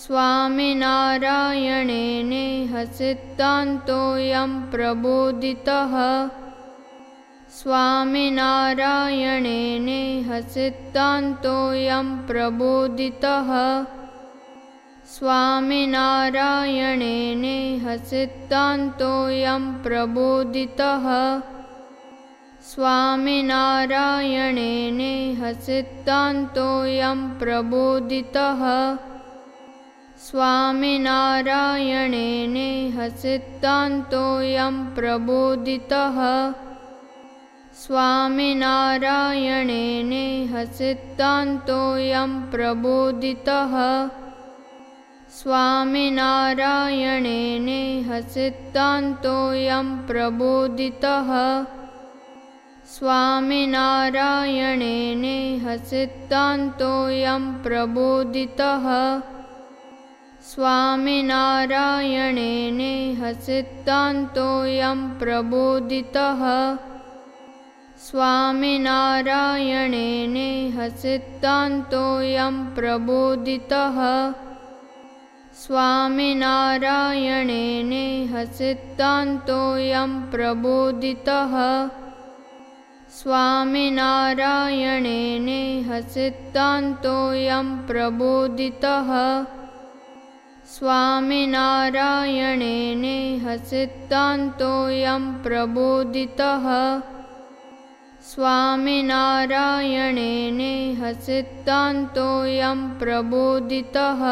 स्वामीनारायणेने हसितान्तोयं प्रबोधितः। स्वामिनारायणेने हसितान्तोयं प्रबोधितः। स्वामीनारायणेने हसि प्रबोधितः। स्वामिनारायणेने हसितान्तोयं प्रबोधितः। स्वामिनारायणेनेह सिद्धान्तोऽयं प्रबोधितः। स्वामिनारायणेनेह सिद्धान्तोऽयं प्रबोधितः। स्वामिनारायणेनेह सिद्धान्तोऽयं प्रबोधितः। स्वामिनारायणेनेह सिद्धान्तोऽयं प्रबोधितः। स्वामिनारायणेने हसितान्तोयं प्रबोदितः स्वामीनारायणेने हसि तान्तोयं प्रबोधितः। स्वामिनारायणेने हसि प्रबोधितः। स्वामीनारायणेने हसितान्तोयं प्रबोधितः। स्वामीनारायणेने हसितान्तोयं प्रबोधितः। स्वामिनारायणेने हसितान्तोयं प्रबोधितः।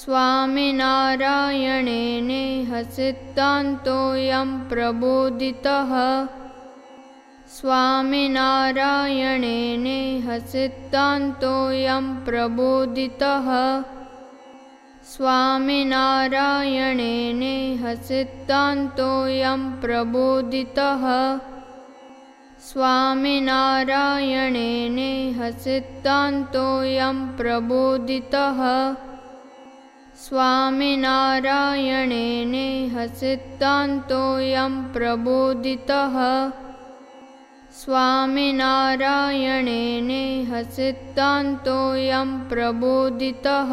स्वामीनारायणेने हसि प्रबोधितः। स्वामिनारायणेने हसितान्तोयं प्रबोधितः। स्वामीनारायणेने हसितान्तोयं प्रबोदितः स्वामीनारायणेने हसि तान्तोयं प्रबोधितः। स्वामिनारायणेने हसि प्रबोधितः। स्वामीनारायणेने हसितान्तोयं प्रबोधितः।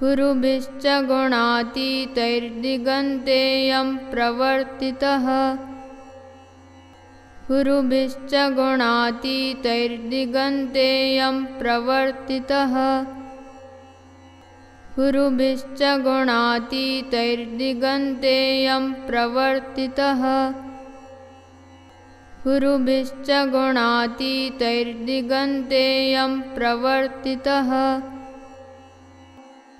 गुरुभिश्च गुणातीतैर्दिगन्तेयं प्रवर्तितः। गुरुभिश्च गुणातीतैर्दिगन्तेयं प्रवर्तितः। गुरुभिश्च गुणातीतैर्दिगन्तेयं प्रवर्तितः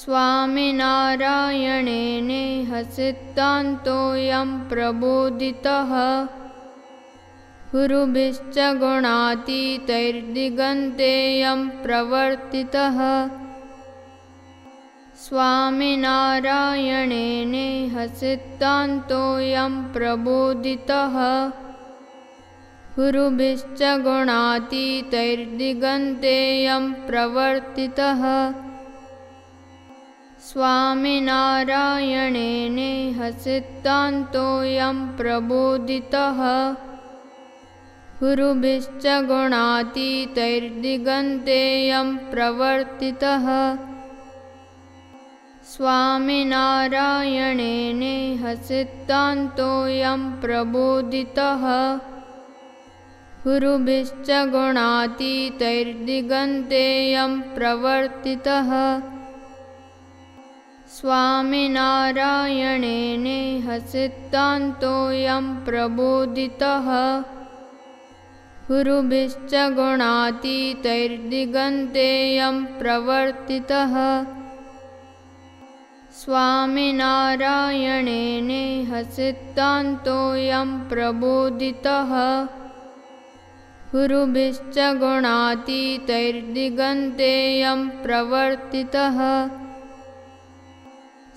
स्वामिनारायणेनेह सिद्धान्तोऽयं प्रबोधितः। गुरुभिश्च गुणातीतैर्दिगन्तेयं प्रवर्तितः। स्वामिनारायणेनेह सिद्धान्तोऽयं प्रबोधितः। गुरुभिश्च गुणातीतैर्दिगन्तेयं प्रवर्तितः स्वामिनारायणेनेह सिद्धान्तोऽयं प्रबोधितः। गुरुभिश्च गुणातीतैर्दिगन्तेयं प्रवर्तितः। स्वामिनारायणेनेह सिद्धान्तोऽयं प्रबोधितः। गुरुभिश्च गुणातीतैर्दिगन्तेयं प्रवर्तितः स्वामिनारायणेनेह सिद्धान्तोऽयं प्रबोधितः। गुरुभिश्च गुणातीतैर्दिगन्तेयं प्रवर्तितः। स्वामिनारायणेनेह सिद्धान्तोऽयं प्रबोधितः। गुरुभिश्च गुणातीतैर्दिगन्तेयं प्रवर्तितः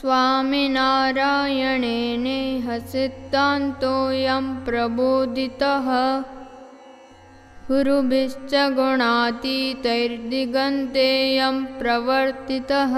स्वामिनारायणेनेह सिद्धान्तोऽयं प्रबोधितः। गुरुभिश्च गुणातीतैर्दिगन्तेयं प्रवर्तितः